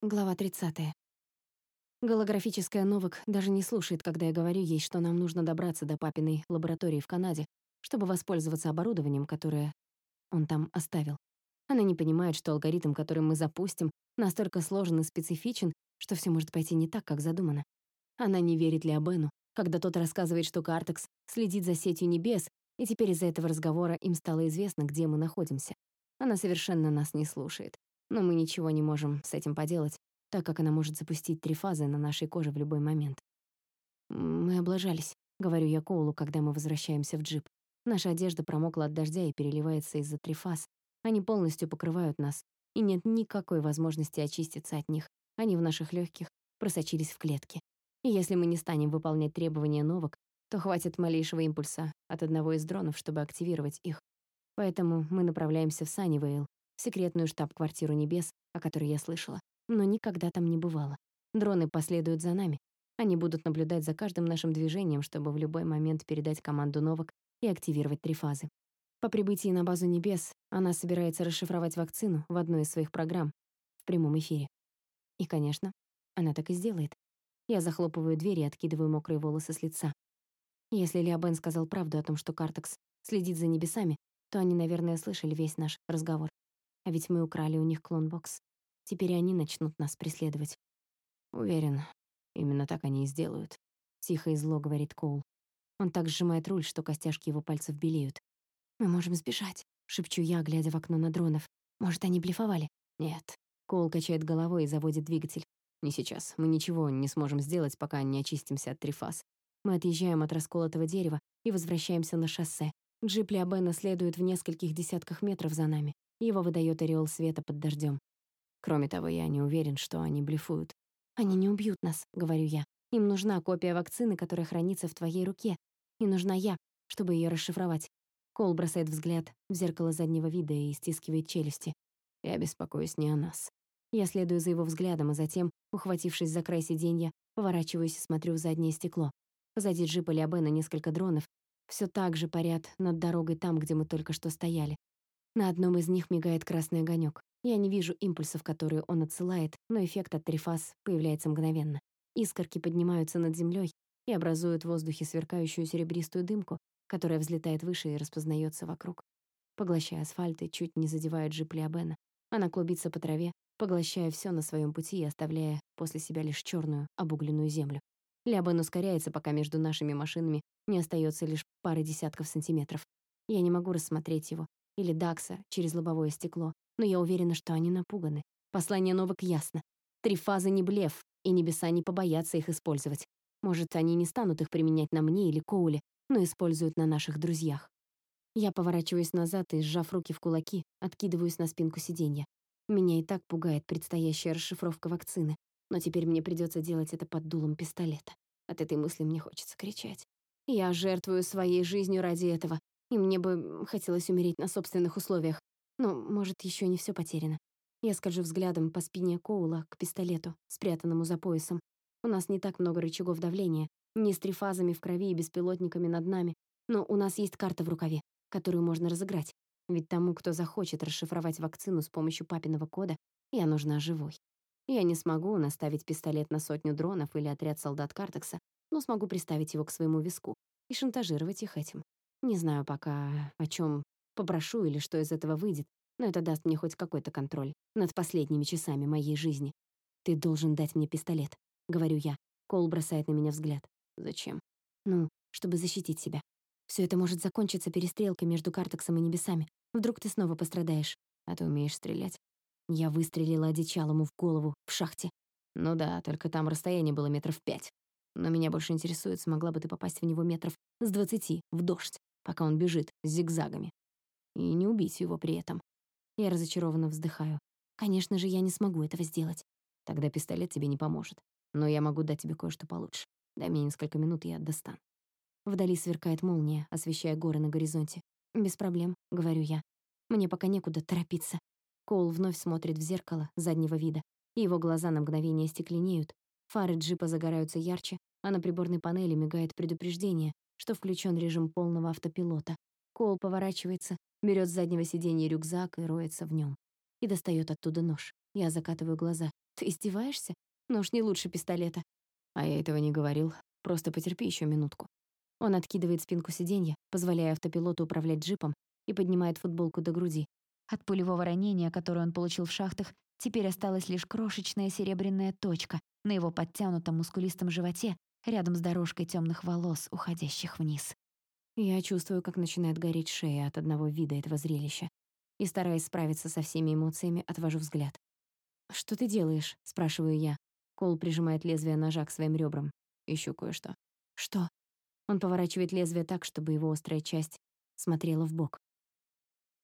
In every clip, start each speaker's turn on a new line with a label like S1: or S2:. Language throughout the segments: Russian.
S1: Глава 30. Голографическая Новак даже не слушает, когда я говорю ей, что нам нужно добраться до папиной лаборатории в Канаде, чтобы воспользоваться оборудованием, которое он там оставил. Она не понимает, что алгоритм, который мы запустим, настолько сложен и специфичен, что все может пойти не так, как задумано. Она не верит Леобену, когда тот рассказывает, что Картекс следит за сетью небес, и теперь из-за этого разговора им стало известно, где мы находимся. Она совершенно нас не слушает. Но мы ничего не можем с этим поделать, так как она может запустить три фазы на нашей коже в любой момент. «Мы облажались», — говорю я Коулу, когда мы возвращаемся в джип. Наша одежда промокла от дождя и переливается из-за трифаз. Они полностью покрывают нас, и нет никакой возможности очиститься от них. Они в наших легких просочились в клетки. И если мы не станем выполнять требования новок, то хватит малейшего импульса от одного из дронов, чтобы активировать их. Поэтому мы направляемся в Саннивейл, секретную штаб-квартиру небес, о которой я слышала, но никогда там не бывало. Дроны последуют за нами. Они будут наблюдать за каждым нашим движением, чтобы в любой момент передать команду новок и активировать три фазы. По прибытии на базу небес она собирается расшифровать вакцину в одной из своих программ в прямом эфире. И, конечно, она так и сделает. Я захлопываю дверь и откидываю мокрые волосы с лица. Если Леобен сказал правду о том, что Картекс следит за небесами, то они, наверное, слышали весь наш разговор. А ведь мы украли у них клон-бокс. Теперь они начнут нас преследовать. Уверен, именно так они и сделают. Тихо и зло говорит Коул. Он так сжимает руль, что костяшки его пальцев белеют. «Мы можем сбежать», — шепчу я, глядя в окно на дронов. «Может, они блефовали?» «Нет». Коул качает головой и заводит двигатель. «Не сейчас. Мы ничего не сможем сделать, пока не очистимся от трифаз. Мы отъезжаем от расколотого дерева и возвращаемся на шоссе. Джип Леобена следует в нескольких десятках метров за нами. Его выдает ореол света под дождем. Кроме того, я не уверен, что они блефуют. «Они не убьют нас», — говорю я. «Им нужна копия вакцины, которая хранится в твоей руке. И нужна я, чтобы ее расшифровать». Кол бросает взгляд в зеркало заднего вида и стискивает челюсти. Я беспокоюсь не о нас. Я следую за его взглядом, а затем, ухватившись за край сиденья, поворачиваюсь и смотрю в заднее стекло. Позади джипа Лиабена несколько дронов. Все так же парят над дорогой там, где мы только что стояли. На одном из них мигает красный огонек. Я не вижу импульсов, которые он отсылает, но эффект от трифаз появляется мгновенно. Искорки поднимаются над землей и образуют в воздухе сверкающую серебристую дымку, которая взлетает выше и распознается вокруг. Поглощая асфальт и чуть не задевая джип Лиабена. Она клубится по траве, поглощая все на своем пути и оставляя после себя лишь черную, обугленную землю. Лиабен ускоряется, пока между нашими машинами не остается лишь пара десятков сантиметров. Я не могу рассмотреть его, или Дакса через лобовое стекло, но я уверена, что они напуганы. Послание новок ясно. Три фазы не блеф, и небеса не побоятся их использовать. Может, они не станут их применять на мне или Коуле, но используют на наших друзьях. Я поворачиваюсь назад и, сжав руки в кулаки, откидываюсь на спинку сиденья. Меня и так пугает предстоящая расшифровка вакцины, но теперь мне придется делать это под дулом пистолета. От этой мысли мне хочется кричать. Я жертвую своей жизнью ради этого, и мне бы хотелось умереть на собственных условиях. Но, может, еще не все потеряно. Я скольжу взглядом по спине Коула к пистолету, спрятанному за поясом. У нас не так много рычагов давления, не с трифазами в крови и беспилотниками над нами, но у нас есть карта в рукаве, которую можно разыграть. Ведь тому, кто захочет расшифровать вакцину с помощью папиного кода, я нужна живой. Я не смогу наставить пистолет на сотню дронов или отряд солдат Картекса, но смогу приставить его к своему виску и шантажировать их этим. Не знаю пока, о чем попрошу или что из этого выйдет, но это даст мне хоть какой-то контроль над последними часами моей жизни. «Ты должен дать мне пистолет», — говорю я. Кол бросает на меня взгляд. «Зачем?» «Ну, чтобы защитить себя. Все это может закончиться перестрелкой между Картексом и небесами. Вдруг ты снова пострадаешь. А ты умеешь стрелять?» Я выстрелила одичалому в голову в шахте. Ну да, только там расстояние было метров пять. Но меня больше интересует, смогла бы ты попасть в него метров с двадцати, в дождь пока он бежит зигзагами. И не убить его при этом. Я разочарованно вздыхаю. Конечно же, я не смогу этого сделать. Тогда пистолет тебе не поможет. Но я могу дать тебе кое-что получше. Дай мне несколько минут, я достану. Вдали сверкает молния, освещая горы на горизонте. «Без проблем», — говорю я. «Мне пока некуда торопиться». Коул вновь смотрит в зеркало заднего вида, и его глаза на мгновение стекленеют. Фары джипа загораются ярче, а на приборной панели мигает предупреждение, что включен режим полного автопилота. Коул поворачивается, берет с заднего сиденья рюкзак и роется в нем. И достает оттуда нож. Я закатываю глаза. Ты издеваешься? Нож не лучше пистолета.
S2: А я этого не говорил. Просто потерпи еще минутку.
S1: Он откидывает спинку сиденья, позволяя автопилоту управлять джипом, и поднимает футболку до груди. От пулевого ранения, которое он получил в шахтах, теперь осталась лишь крошечная серебряная точка на его подтянутом мускулистом животе, рядом с дорожкой темных волос, уходящих вниз. Я чувствую, как начинает гореть шея от одного вида этого зрелища, и, стараясь справиться со всеми эмоциями, отвожу взгляд. «Что ты делаешь?» — спрашиваю я. Кол прижимает лезвие ножа к своим ребрам.
S2: Ищу кое-что.
S1: «Что?» Он поворачивает лезвие так, чтобы его острая часть смотрела в бок.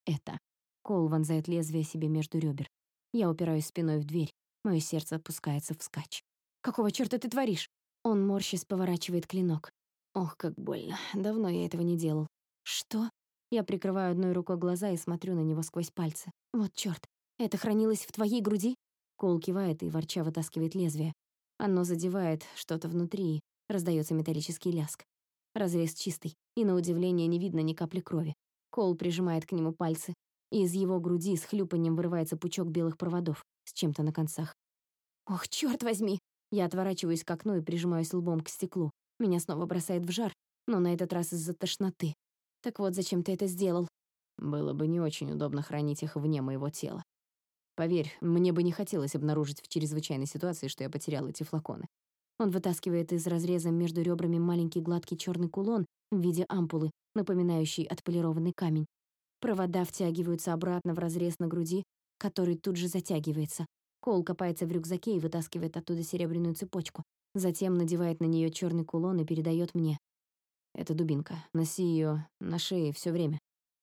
S1: «Это». Кол вонзает лезвие себе между ребер. Я упираюсь спиной в дверь. Мое сердце опускается вскачь. «Какого чёрта ты творишь?» Он, морщись, поворачивает клинок. Ох, как больно. Давно я этого не делал. «Что?» Я прикрываю одной рукой глаза и смотрю на него сквозь пальцы. «Вот чёрт. Это хранилось в твоей груди?» Кол кивает и ворча вытаскивает лезвие. Оно задевает что-то внутри, раздается металлический ляск. Разрез чистый, и на удивление не видно ни капли крови. Кол прижимает к нему пальцы, и из его груди с хлюпанием вырывается пучок белых проводов с чем-то на концах. «Ох, черт возьми!» Я отворачиваюсь к окну и прижимаюсь лбом к стеклу. Меня снова бросает в жар, но на этот раз из-за тошноты. Так вот, зачем ты это сделал?
S2: Было бы не очень удобно хранить их вне моего тела. Поверь, мне бы не хотелось обнаружить в чрезвычайной ситуации, что я потерял эти флаконы.
S1: Он вытаскивает из разреза между ребрами маленький гладкий черный кулон в виде ампулы, напоминающий отполированный камень. Провода втягиваются обратно в разрез на груди, который тут же затягивается. Кол копается в рюкзаке и вытаскивает оттуда серебряную цепочку. Затем надевает на нее черный кулон и передает мне.
S2: Это дубинка. Носи ее на шее все время.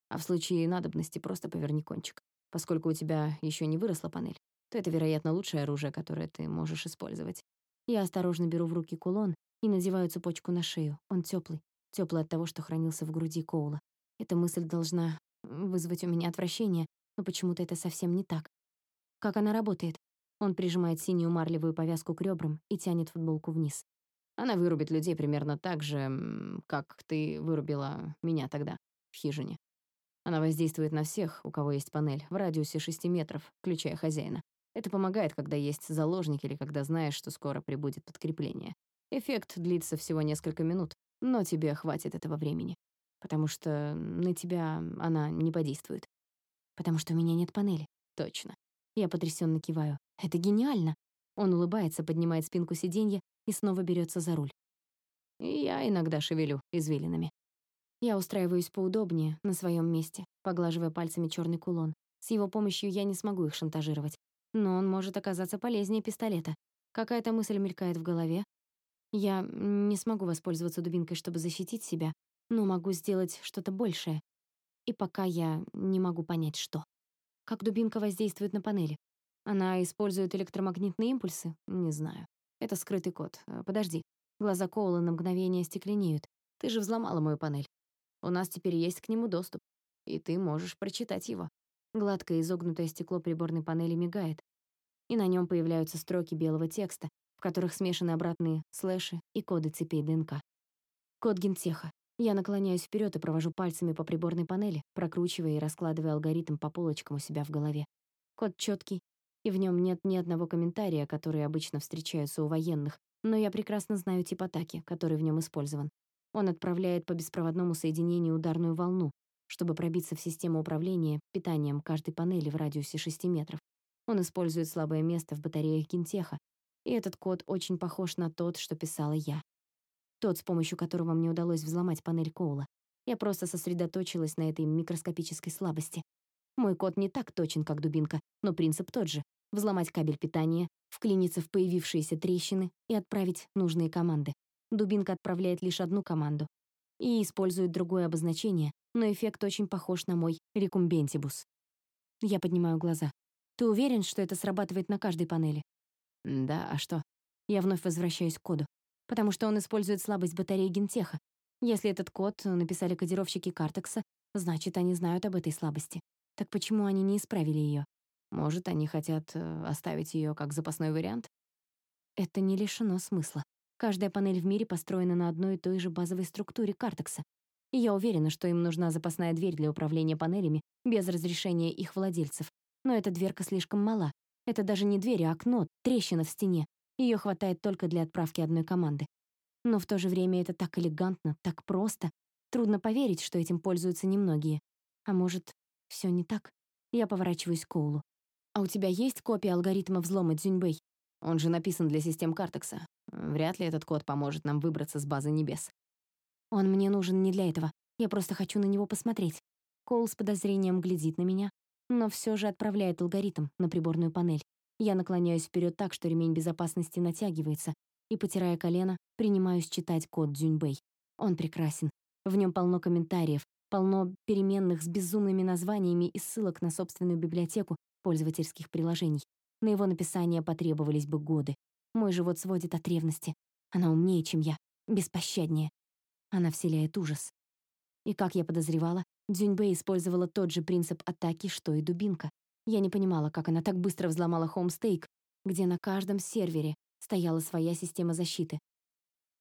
S2: А в случае надобности просто поверни кончик. Поскольку у тебя еще не выросла панель, то это, вероятно, лучшее оружие, которое ты можешь использовать. Я осторожно беру в руки кулон и надеваю цепочку на шею. Он теплый, теплый от того, что хранился в груди Коула. Эта мысль должна вызвать у меня отвращение, но почему-то это совсем не так. Как она работает? Он прижимает синюю марлевую повязку к ребрам и тянет футболку вниз. Она вырубит людей примерно так же, как ты вырубила меня тогда, в хижине. Она воздействует на всех, у кого есть панель, в радиусе 6 метров, включая хозяина. Это помогает, когда есть заложник или когда знаешь, что скоро прибудет подкрепление. Эффект длится всего несколько минут, но тебе хватит этого времени. Потому что на тебя она не подействует.
S1: Потому что у меня нет панели.
S2: Точно.
S1: Я потрясенно киваю. Это гениально. Он улыбается, поднимает спинку сиденья и снова берется за руль.
S2: И я иногда шевелю извилинами.
S1: Я устраиваюсь поудобнее, на своем месте, поглаживая пальцами черный кулон. С его помощью я не смогу их шантажировать. Но он может оказаться полезнее пистолета. Какая-то мысль мелькает в голове. Я не смогу воспользоваться дубинкой, чтобы защитить себя, но могу сделать что-то большее. И пока я не могу понять, что. Как дубинка воздействует на панели? Она использует электромагнитные импульсы? Не знаю. Это скрытый код. Э, подожди. Глаза Коула на мгновение стекленеют. Ты же взломала мою панель. У нас теперь есть к нему доступ, и ты можешь прочитать его. Гладкое изогнутое стекло приборной панели мигает, и на нем появляются строки белого текста, в которых смешаны обратные слэши и коды цепей ДНК. Код гентеха. Я наклоняюсь вперед и провожу пальцами по приборной панели, прокручивая и раскладывая алгоритм по полочкам у себя в голове. Код четкий, и в нем нет ни одного комментария, которые обычно встречаются у военных, но я прекрасно знаю тип атаки, который в нем использован. Он отправляет по беспроводному соединению ударную волну, чтобы пробиться в систему управления питанием каждой панели в радиусе 6 метров. Он использует слабое место в батареях Гентеха, и этот код очень похож на тот, что писала я. Тот, с помощью которого мне удалось взломать панель Коула. Я просто сосредоточилась на этой микроскопической слабости. Мой код не так точен, как дубинка, но принцип тот же — взломать кабель питания, вклиниться в появившиеся трещины и отправить нужные команды. Дубинка отправляет лишь одну команду и использует другое обозначение, но эффект очень похож на мой рекумбентибус. Я поднимаю глаза. Ты уверен, что это срабатывает на каждой панели?
S2: Да, а что?
S1: Я вновь возвращаюсь к коду. Потому что он использует слабость батареи гентеха. Если этот код написали кодировщики Картекса, значит, они знают об этой слабости. Так почему они не исправили ее?
S2: Может, они хотят э, оставить ее как запасной вариант?
S1: Это не лишено смысла. Каждая панель в мире построена на одной и той же базовой структуре картекса. И я уверена, что им нужна запасная дверь для управления панелями без разрешения их владельцев. Но эта дверка слишком мала, Это даже не дверь, а окно, трещина в стене. Ее хватает только для отправки одной команды. Но в то же время это так элегантно, так просто. Трудно поверить, что этим пользуются немногие. А может, все не так? Я поворачиваюсь к Коулу. «А у тебя есть копия алгоритма взлома Дзюньбэй?»
S2: Он же написан для систем Картекса. Вряд ли этот код поможет нам выбраться с базы небес.
S1: Он мне нужен не для этого. Я просто хочу на него посмотреть. Коул с подозрением глядит на меня, но все же отправляет алгоритм на приборную панель. Я наклоняюсь вперед так, что ремень безопасности натягивается, и, потирая колено, принимаюсь читать код Дзюньбэй. Он прекрасен. В нем полно комментариев, полно переменных с безумными названиями и ссылок на собственную библиотеку пользовательских приложений. На его написание потребовались бы годы. Мой живот сводит от ревности. Она умнее, чем я, беспощаднее. Она вселяет ужас. И, как я подозревала, Дзюньбэй использовала тот же принцип атаки, что и дубинка. Я не понимала, как она так быстро взломала Homestake, где на каждом сервере стояла своя система защиты.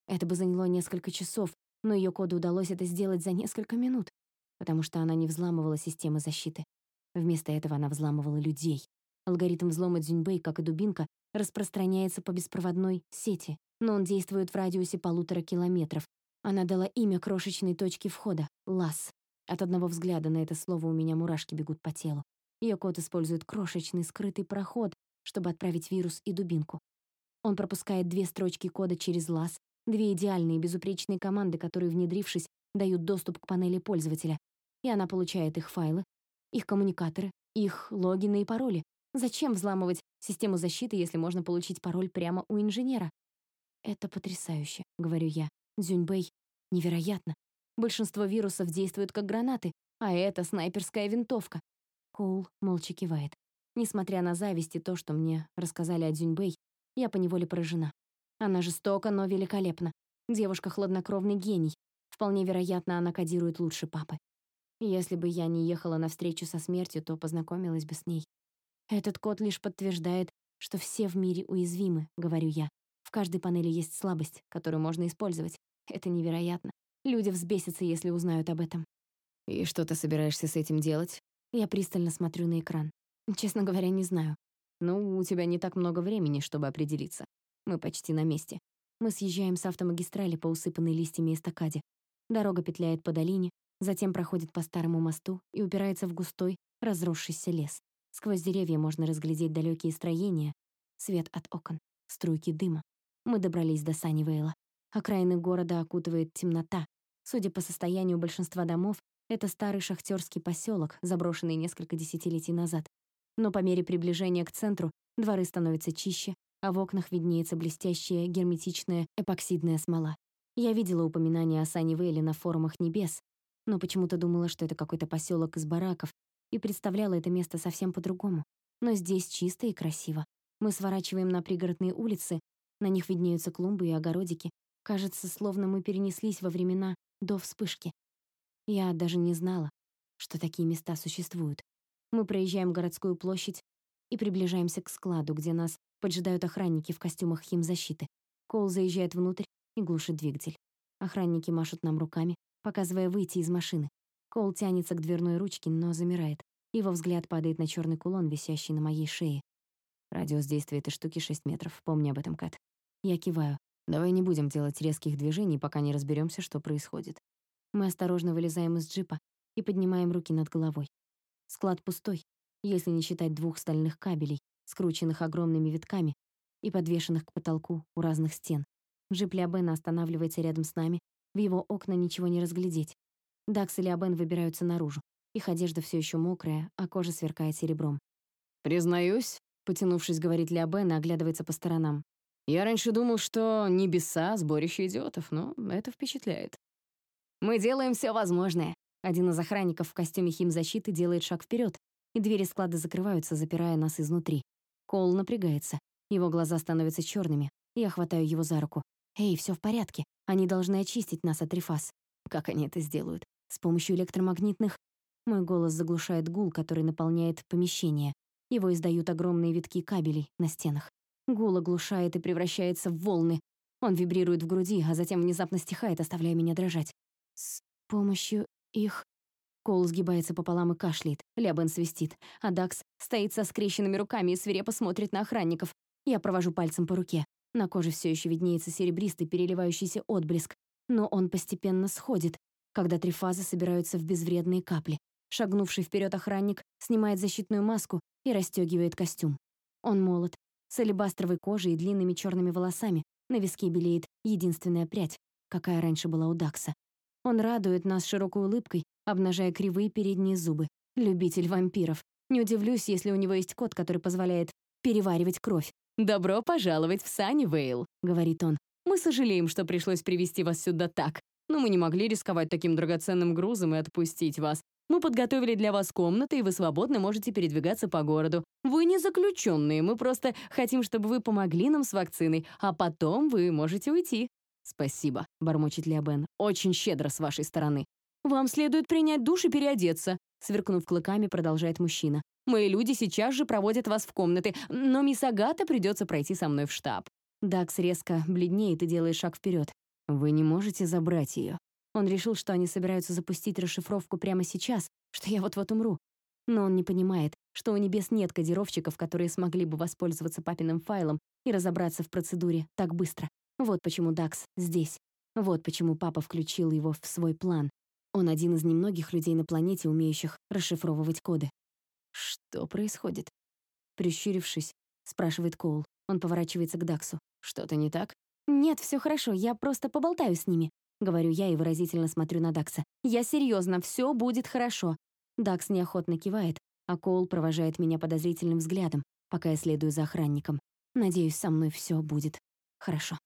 S1: Это бы заняло несколько часов, но ее коду удалось это сделать за несколько минут, потому что она не взламывала системы защиты. Вместо этого она взламывала людей. Алгоритм взлома Дзюньбэй, как и дубинка, распространяется по беспроводной сети, но он действует в радиусе полутора километров. Она дала имя крошечной точке входа — ЛАС. От одного взгляда на это слово у меня мурашки бегут по телу. Ее код использует крошечный скрытый проход, чтобы отправить вирус и дубинку. Он пропускает две строчки кода через ЛАС, две идеальные безупречные команды, которые, внедрившись, дают доступ к панели пользователя, и она получает их файлы, их коммуникаторы, их логины и пароли. Зачем взламывать систему защиты, если можно получить пароль прямо у инженера? Это потрясающе, говорю я. Дзюньбэй невероятно. Большинство вирусов действуют как гранаты, а это снайперская винтовка. Коул молча кивает. Несмотря на зависть и то, что мне рассказали о Дзюньбэй, я поневоле поражена. Она жестока, но великолепна. Девушка — хладнокровный гений. Вполне вероятно, она кодирует лучше папы. Если бы я не ехала на встречу со смертью, то познакомилась бы с ней. Этот код лишь подтверждает, что все в мире уязвимы, говорю я. В каждой панели есть слабость, которую можно использовать. Это невероятно. Люди взбесятся, если узнают об этом.
S2: И что ты собираешься с этим делать?
S1: Я пристально смотрю на экран. Честно говоря, не знаю.
S2: Ну, у тебя не так много времени, чтобы определиться. Мы почти на месте.
S1: Мы съезжаем с автомагистрали по усыпанной листьями эстакаде. Дорога петляет по долине, затем проходит по старому мосту и упирается в густой, разросшийся лес. Сквозь деревья можно разглядеть далекие строения, свет от окон, струйки дыма. Мы добрались до Саннивейла. Окраины города окутывает темнота. Судя по состоянию большинства домов, это старый шахтерский поселок, заброшенный несколько десятилетий назад. Но по мере приближения к центру дворы становятся чище, а в окнах виднеется блестящая герметичная эпоксидная смола. Я видела упоминания о Саннивейле на форумах небес, но почему-то думала, что это какой-то поселок из бараков, и представляла это место совсем по-другому. Но здесь чисто и красиво. Мы сворачиваем на пригородные улицы, на них виднеются клумбы и огородики. Кажется, словно мы перенеслись во времена до вспышки. Я даже не знала, что такие места существуют. Мы проезжаем городскую площадь и приближаемся к складу, где нас поджидают охранники в костюмах химзащиты. Кол заезжает внутрь и глушит двигатель. Охранники машут нам руками, показывая выйти из машины. Кол тянется к дверной ручке, но замирает. Его взгляд падает на черный кулон, висящий на моей шее.
S2: Радиус действия этой штуки 6 метров. Помни об этом, Кэт.
S1: Я киваю.
S2: Давай не будем делать резких движений, пока не разберемся, что происходит.
S1: Мы осторожно вылезаем из джипа и поднимаем руки над головой. Склад пустой, если не считать двух стальных кабелей, скрученных огромными витками и подвешенных к потолку у разных стен. Джип Лиабена останавливается рядом с нами, в его окна ничего не разглядеть. Дакс и Лиабен выбираются наружу. Их одежда все еще мокрая, а кожа сверкает серебром.
S2: «Признаюсь», — потянувшись, говорит Лиабен и оглядывается по сторонам. «Я раньше думал, что небеса — сборище идиотов, но это впечатляет».
S1: «Мы делаем все возможное». Один из охранников в костюме химзащиты делает шаг вперед, и двери склада закрываются, запирая нас изнутри. Коул напрягается. Его глаза становятся черными. Я хватаю его за руку. «Эй, все в порядке. Они должны очистить нас от рефас». Как они это сделают? С помощью электромагнитных... Мой голос заглушает гул, который наполняет помещение. Его издают огромные витки кабелей на стенах. Гул оглушает и превращается в волны. Он вибрирует в груди, а затем внезапно стихает, оставляя меня дрожать. С помощью их... Коул сгибается пополам и кашляет. Лябен свистит. А Дакс стоит со скрещенными руками и свирепо смотрит на охранников. Я провожу пальцем по руке. На коже все еще виднеется серебристый переливающийся отблеск. Но он постепенно сходит, когда три фазы собираются в безвредные капли. Шагнувший вперед охранник снимает защитную маску и расстегивает костюм. Он молод, с алебастровой кожей и длинными черными волосами. На виске белеет единственная прядь, какая раньше была у Дакса. Он радует нас широкой улыбкой, обнажая кривые передние зубы. Любитель вампиров. Не удивлюсь, если у него есть код, который позволяет переваривать кровь. «Добро пожаловать в Саннивейл», — говорит он. «Мы сожалеем, что пришлось привести вас сюда так, но мы не могли рисковать таким драгоценным грузом и отпустить вас. Мы подготовили для вас комнаты, и вы свободно можете передвигаться по городу. Вы не заключенные, мы просто хотим, чтобы вы помогли нам с вакциной, а потом вы можете уйти». «Спасибо», — бормочет Леобен. «Очень щедро с вашей стороны. Вам следует принять душ и переодеться», — сверкнув клыками, продолжает мужчина. «Мои люди сейчас же проводят вас в комнаты, но мисс Агата придется пройти со мной в штаб». Дакс резко бледнеет и делает шаг вперед. «Вы не можете забрать ее». Он решил, что они собираются запустить расшифровку прямо сейчас, что я вот-вот умру. Но он не понимает, что у небес нет кодировщиков, которые смогли бы воспользоваться папиным файлом и разобраться в процедуре так быстро. Вот почему Дакс здесь. Вот почему папа включил его в свой план. Он один из немногих людей на планете, умеющих расшифровывать коды. «Что происходит?» Прищурившись, спрашивает Коул. Он поворачивается к Даксу. «Что-то не так?» «Нет, все хорошо, я просто поболтаю с ними», — говорю я и выразительно смотрю на Дакса. «Я серьезно, все будет хорошо». Дакс неохотно кивает, а Коул провожает меня подозрительным взглядом, пока я следую за охранником. Надеюсь, со мной все будет хорошо.